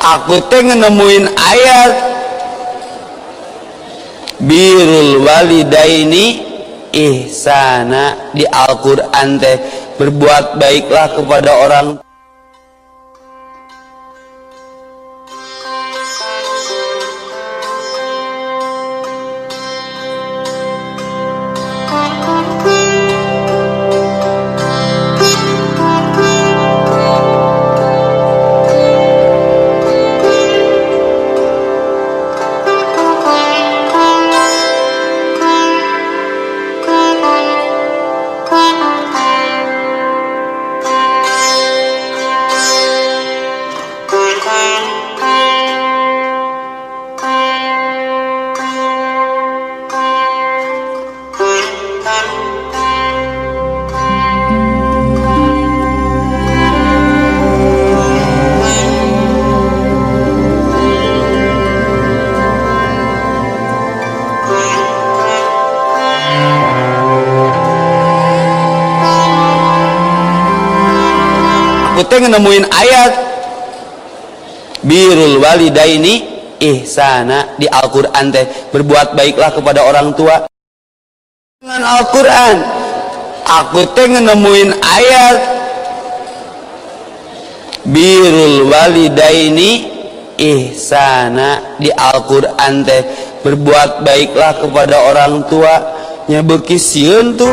aku teh nemuin ayat. Birul walidaini ihsana. Di Al-Qur'an teh berbuat baiklah kepada orang aku teh nemuin ayat. Birul walidaini ihsana. Di Al-Qur'an teh berbuat baiklah kepada orang tua. Dengan Al-Qur'an. Aku teh nemuin ayat. Birul walidaini ihsana. Di Al-Qur'an teh berbuat baiklah kepada orang tua. Nya beuki sieun tuh